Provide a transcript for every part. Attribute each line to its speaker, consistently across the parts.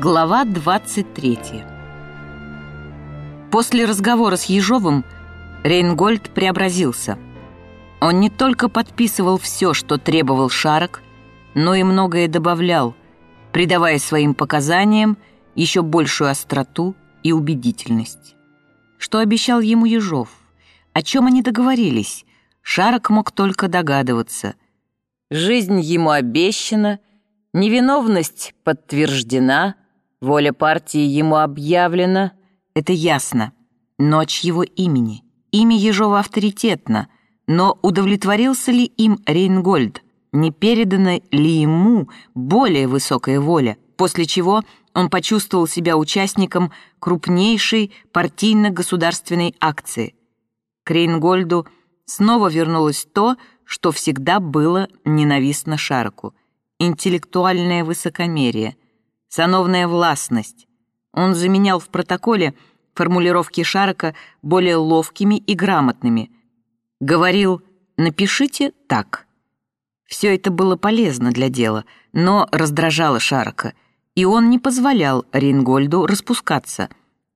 Speaker 1: Глава 23 После разговора с Ежовым Рейнгольд преобразился. Он не только подписывал все, что требовал Шарок, но и многое добавлял, придавая своим показаниям еще большую остроту и убедительность. Что обещал ему Ежов? О чем они договорились? Шарок мог только догадываться. Жизнь ему обещана, невиновность подтверждена, воля партии ему объявлена. Это ясно. Но от чьего имени? Имя Ежова авторитетно, но удовлетворился ли им Рейнгольд? Не передана ли ему более высокая воля, после чего он почувствовал себя участником крупнейшей партийно-государственной акции. К Рейнгольду снова вернулось то, что всегда было ненавистно Шарку — интеллектуальное высокомерие, сановная властность. Он заменял в протоколе формулировки Шарока более ловкими и грамотными. Говорил «напишите так». Все это было полезно для дела, но раздражало Шарока, и он не позволял Рейнгольду распускаться.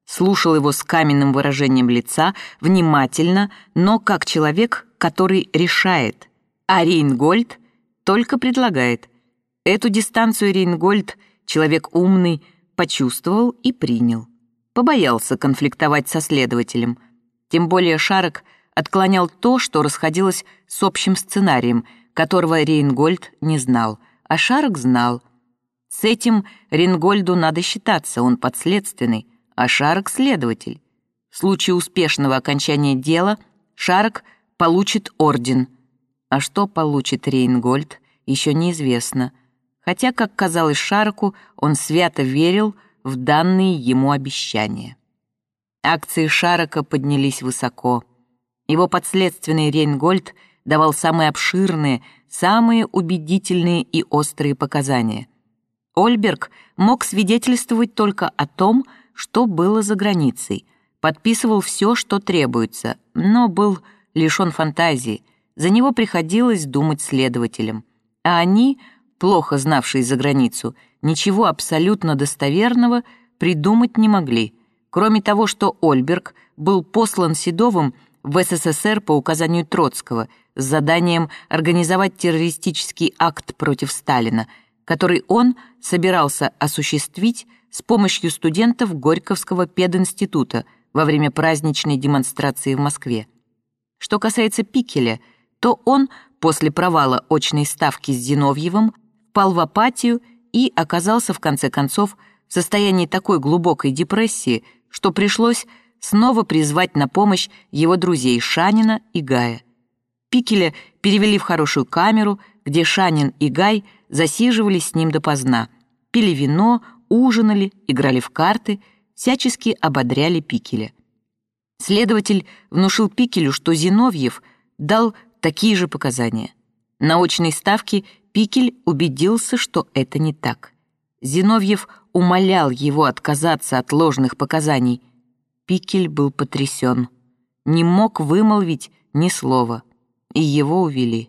Speaker 1: Слушал его с каменным выражением лица, внимательно, но как человек, который решает. А Рейнгольд только предлагает. Эту дистанцию Рейнгольд, человек умный, почувствовал и принял побоялся конфликтовать со следователем. Тем более Шарок отклонял то, что расходилось с общим сценарием, которого Рейнгольд не знал, а Шарок знал. С этим Рейнгольду надо считаться, он подследственный, а Шарок — следователь. В случае успешного окончания дела Шарок получит орден. А что получит Рейнгольд, еще неизвестно. Хотя, как казалось Шароку, он свято верил, в данные ему обещания. Акции Шарока поднялись высоко. Его подследственный Рейнгольд давал самые обширные, самые убедительные и острые показания. Ольберг мог свидетельствовать только о том, что было за границей, подписывал все, что требуется, но был лишен фантазии, за него приходилось думать следователям. А они, плохо знавшие за границу, ничего абсолютно достоверного придумать не могли, кроме того, что Ольберг был послан Седовым в СССР по указанию Троцкого с заданием организовать террористический акт против Сталина, который он собирался осуществить с помощью студентов Горьковского пединститута во время праздничной демонстрации в Москве. Что касается Пикеля, то он после провала очной ставки с Зиновьевым впал в апатию и оказался в конце концов в состоянии такой глубокой депрессии, что пришлось снова призвать на помощь его друзей Шанина и Гая. Пикеля перевели в хорошую камеру, где Шанин и Гай засиживались с ним допоздна, пили вино, ужинали, играли в карты, всячески ободряли Пикеля. Следователь внушил Пикелю, что Зиновьев дал такие же показания. На очной ставке Пикель убедился, что это не так. Зиновьев умолял его отказаться от ложных показаний. Пикель был потрясен. Не мог вымолвить ни слова. И его увели.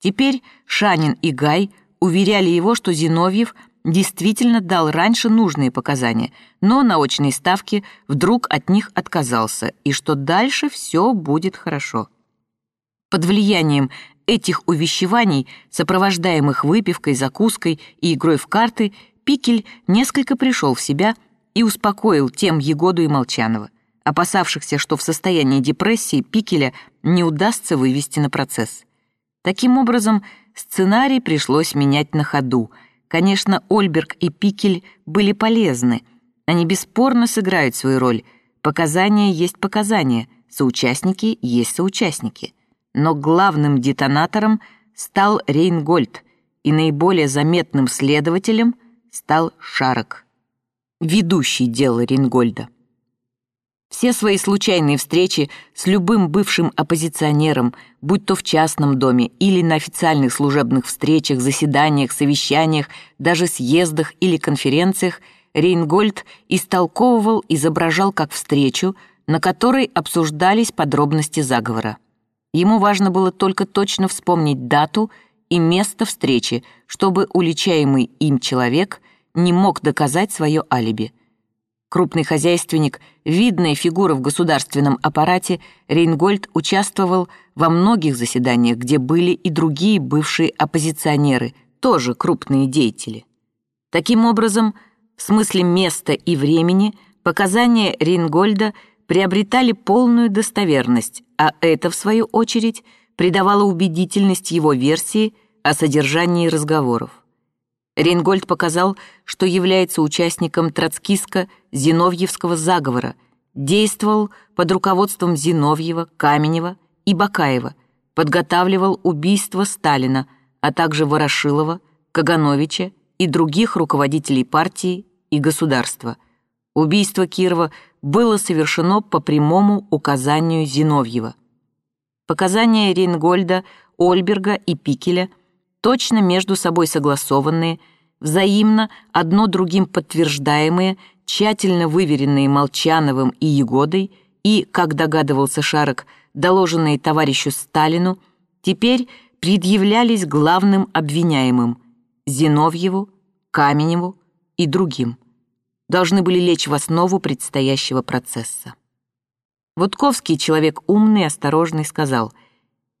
Speaker 1: Теперь Шанин и Гай уверяли его, что Зиновьев действительно дал раньше нужные показания, но на очной ставке вдруг от них отказался, и что дальше все будет хорошо. Под влиянием этих увещеваний, сопровождаемых выпивкой, закуской и игрой в карты, Пикель несколько пришел в себя и успокоил тем Егоду и Молчанова, опасавшихся, что в состоянии депрессии Пикеля не удастся вывести на процесс. Таким образом, сценарий пришлось менять на ходу. Конечно, Ольберг и Пикель были полезны. Они бесспорно сыграют свою роль. Показания есть показания, соучастники есть соучастники но главным детонатором стал Рейнгольд, и наиболее заметным следователем стал Шарок, ведущий дело Рейнгольда. Все свои случайные встречи с любым бывшим оппозиционером, будь то в частном доме или на официальных служебных встречах, заседаниях, совещаниях, даже съездах или конференциях, Рейнгольд истолковывал, изображал как встречу, на которой обсуждались подробности заговора. Ему важно было только точно вспомнить дату и место встречи, чтобы уличаемый им человек не мог доказать свое алиби. Крупный хозяйственник, видная фигура в государственном аппарате, Рейнгольд участвовал во многих заседаниях, где были и другие бывшие оппозиционеры, тоже крупные деятели. Таким образом, в смысле места и времени, показания Рейнгольда приобретали полную достоверность, а это, в свою очередь, придавало убедительность его версии о содержании разговоров. Рейнгольд показал, что является участником троцкистско-зиновьевского заговора, действовал под руководством Зиновьева, Каменева и Бакаева, подготавливал убийство Сталина, а также Ворошилова, Кагановича и других руководителей партии и государства. Убийство Кирова было совершено по прямому указанию Зиновьева. Показания Рейнгольда, Ольберга и Пикеля точно между собой согласованные, взаимно одно другим подтверждаемые, тщательно выверенные Молчановым и Егодой и, как догадывался Шарок, доложенные товарищу Сталину, теперь предъявлялись главным обвиняемым – Зиновьеву, Каменеву и другим. Должны были лечь в основу предстоящего процесса. Вудковский, человек умный, осторожный, сказал,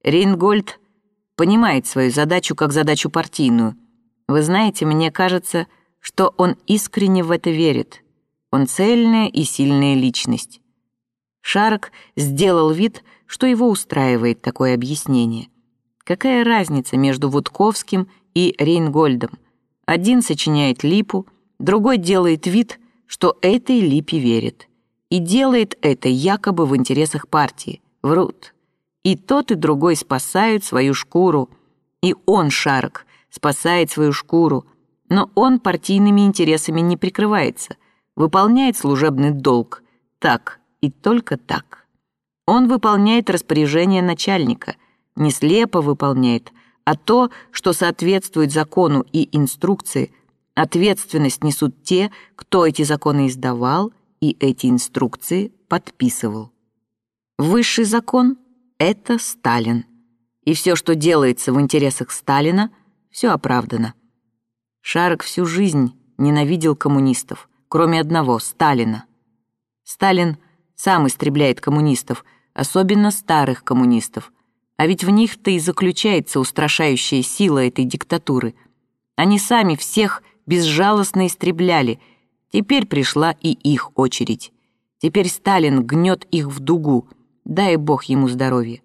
Speaker 1: «Рейнгольд понимает свою задачу как задачу партийную. Вы знаете, мне кажется, что он искренне в это верит. Он цельная и сильная личность. Шарок сделал вид, что его устраивает такое объяснение. Какая разница между Вудковским и Рейнгольдом? Один сочиняет липу, другой делает вид, что этой липе верит. И делает это якобы в интересах партии. Врут. И тот, и другой спасают свою шкуру. И он, Шарок, спасает свою шкуру. Но он партийными интересами не прикрывается. Выполняет служебный долг. Так и только так. Он выполняет распоряжение начальника. Не слепо выполняет, а то, что соответствует закону и инструкции. Ответственность несут те, кто эти законы издавал и эти инструкции подписывал. Высший закон — это Сталин. И все, что делается в интересах Сталина, все оправдано. Шарок всю жизнь ненавидел коммунистов, кроме одного — Сталина. Сталин сам истребляет коммунистов, особенно старых коммунистов, а ведь в них-то и заключается устрашающая сила этой диктатуры. Они сами всех безжалостно истребляли, теперь пришла и их очередь. Теперь Сталин гнет их в дугу, дай бог ему здоровья.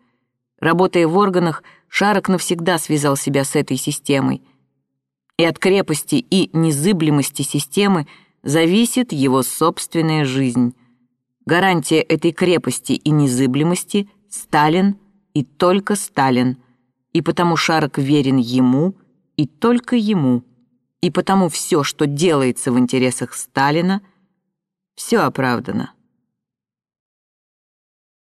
Speaker 1: Работая в органах, Шарок навсегда связал себя с этой системой. И от крепости и незыблемости системы зависит его собственная жизнь. Гарантия этой крепости и незыблемости — Сталин и только Сталин. И потому Шарок верен ему и только ему. И потому все, что делается в интересах Сталина, все оправдано.